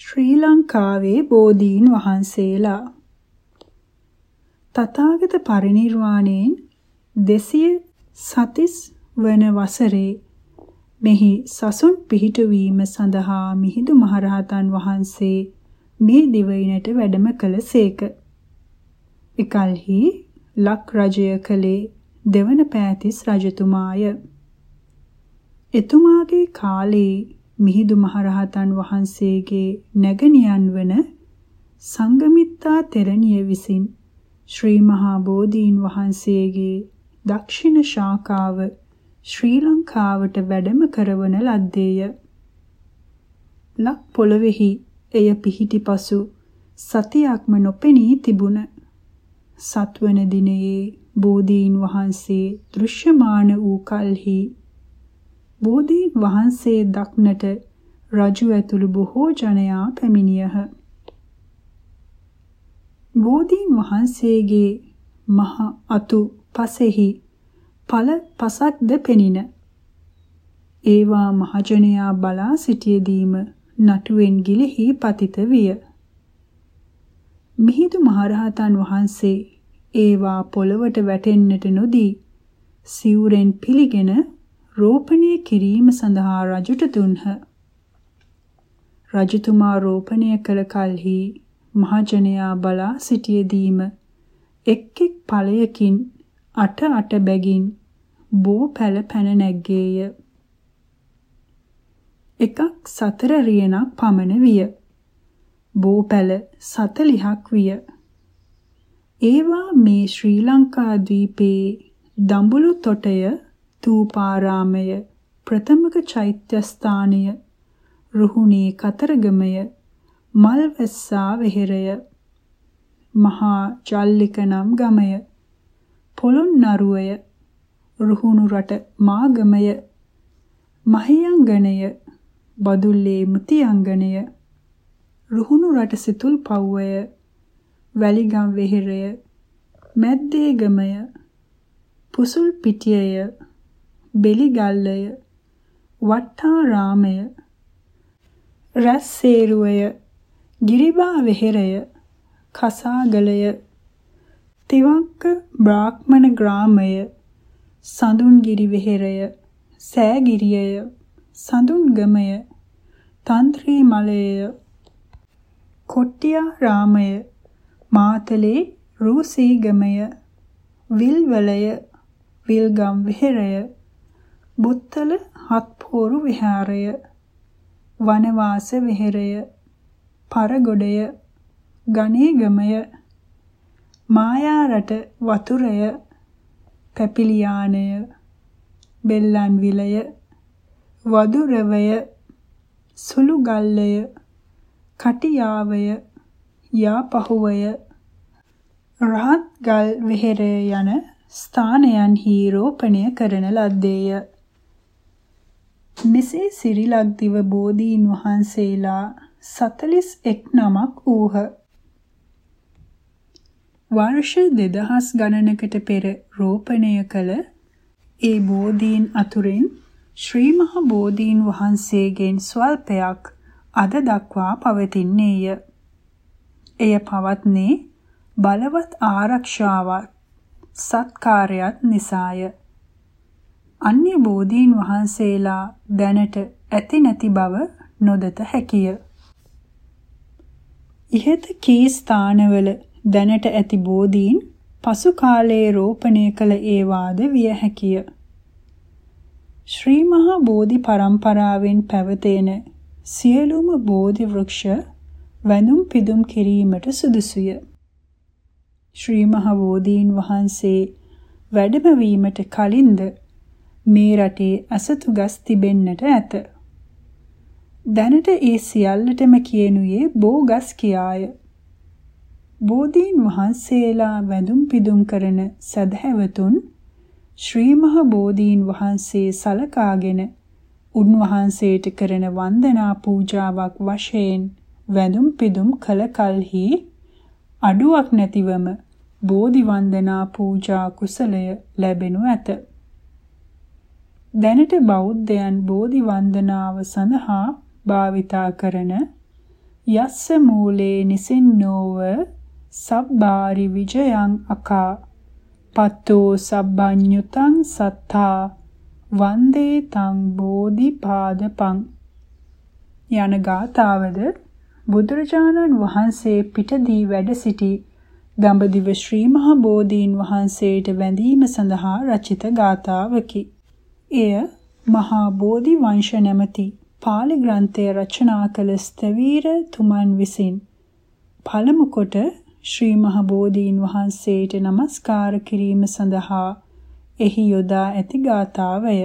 ශ්‍රී ලංකාවේ බෝධීන් වහන්සේලා තථාගත පරිනිර්වාණයෙන් 200 සතිස් වන වසරේ මෙහි සසුන් පිහිටවීම සඳහා මිහිඳු මහරහතන් වහන්සේ මේ දිවයිනට වැඩම කළසේක. එකල්හි ලක් රජය කළේ දෙවන පෑතිස් රජතුමාය. එතුමාගේ කාලේ මිහිඳු මහරහතන් වහන්සේගේ නැගණියන් වන සංගමිත්තා තෙරණිය විසින් ශ්‍රී මහා බෝධීන් වහන්සේගේ දක්ෂිණ ශාඛාව ශ්‍රී ලංකාවට වැඩම කරවන ලද්දේය. ලක් පොළොවේහි එය පිහිටි පසු සතියක්ම නොපෙනී තිබුණ සත්වන දිනයේ බෝධීන් වහන්සේ දෘශ්‍යමාන වූ කල්හි බෝධීන් වහන්සේ දක්නට රජු ඇතුළු බොහෝ ජනයා පැමිණියහ. බෝධීන් වහන්සේගේ මහ අතු පසෙහි පල පසක්ද පෙනින. ඒවා මහජනයා බලා සිටියදීම නටුවෙන් ගිලිහි පතිත විය. මිහිඳු මහරහතන් වහන්සේ ඒවා පොළවට වැටෙන්නට නොදී සිවුරෙන් පිළිගෙන රෝපණය කිරීම සඳහා රජුට දුන්හ. රජතුමා රෝපණය කළ කලෙහි මහජනයා බලා සිටියදීම එක් එක් ඵලයකින් අට අට බැගින් බෝ පැල පැන නැග්ගේය. එකක් සතර රියනක් පමණ විය. බෝ පැල 40ක් විය. ඒවා මේ ශ්‍රී ලංකා ද්වීපයේ දඹුලු තොටය තූපාරාමය ප්‍රථමක චෛත්‍යස්ථානය රුහුණේ කතරගමය මල්වැස්සා වෙහෙරය මහා ජල්ලික නම් ගමය පොළොන්නරුවය රුහුණු රට මාගමය මහියංගනය බදුල්ලේ මුතියංගනය රුහුණු රට සිතුල් පව්වය වැලිගම් වෙහෙරය මැද්දේගමය පුසුල් පිටියය බෙලිගල්ලය වට්ටාරාමය රැස්සේරුවය ගිරිබා වෙහෙරය කසාගලය තිවක්ක බ්‍රාහ්මණ ග්‍රාමය සඳුන්ගිරි වෙහෙරය සෑගිරියය සඳුන්ගමය තන්ත්‍රී මලය කොට්ටියා රාමය මාතලේ රූසීගමය විල්වලය විල්ගම් වෙහෙරය බුත්තල හත්පෝරු විහාරය වනවාස විහෙරය පරගොඩය ගණේගමය මායාරට වතුරය පැපිලියානය බෙල්ලන් විලය වදුරවය සුළුගල්ලය කටියාවය යාපහුවය රහත් ගල් විහෙරය යන ස්ථානයන්හි රෝපණය කරන ලද්දේය. මෙසේ සිරිලක්දිව බෝධීන් වහන්සේලා 41 නමක් වූහ. වර්ෂ 2000 ගණනකට පෙර රෝපණය කළ ඒ බෝධීන් අතුරින් ශ්‍රී මහ බෝධීන් වහන්සේගෙන් ස්වල්පයක් අද දක්වා පවතින්නේය. එය පවත්නේ බලවත් ආරක්ෂාවක් සත්කාරයක් නිසාය. අන්‍ය බෝධීන් වහන්සේලා දැනට ඇති නැති බව නොදත හැකිය. ඉහත කී ස්ථානවල දැනට ඇති බෝධීන් පසු කාලයේ රෝපණය කළ ඒවාද විය හැකිය. ශ්‍රී මහා බෝධි පරම්පරාවෙන් පැවතෙන සියලුම බෝධි වෘක්ෂ වැඳුම් පිදුම් කිරීමට සුදුසුය. ශ්‍රී මහා බෝධීන් වහන්සේ වැඩම වීමට කලින්ද මේ රටේ අසතු ගස් තිබෙන්නට ඇත. දැනට ඒ සියල්ලටම කියනුයේ බෝගස් කියාය. බෝධීන් වහන්සේලා වැඳුම් පිදුම් කරන සදහැවතුන් ශ්‍රී මහ බෝධීන් වහන්සේ සලකාගෙන උන්වහන්සේට කරන වන්දනා පූජාවක් වශයෙන් වැඳුම් පිදුම් කළ කලෙහි අඩුවක් නැතිවම බෝධි වන්දනා පූජා කුසලය ලැබෙනු ඇත. දැනට බෞද්ධයන් බෝධි වන්දනාව සඳහා භාවිතා කරන යස්ස මූලේ නිසින්නෝව සබ්බාරි විජයං අකා පත්තෝ සබ්බඤ්ඤුතං සත්තා වන්දේ තං බෝධිපාදපං යන ගාතාවද බුදුරජාණන් වහන්සේ පිටදී වැඩ සිටි දඹදිව ශ්‍රී මහ බෝධීන් වහන්සේට වැඳීම සඳහා රචිත ගාතාවකි. එය මහා බෝධි වංශ නැමැති පාලි ග්‍රන්ථය රචනා කළ ස්තවීර තුමන් විසින් පළමු කොට ශ්‍රී මහ බෝධීන් වහන්සේට নমස්කාර කිරීම සඳහා එහි යොදා ඇති ගාථාවය.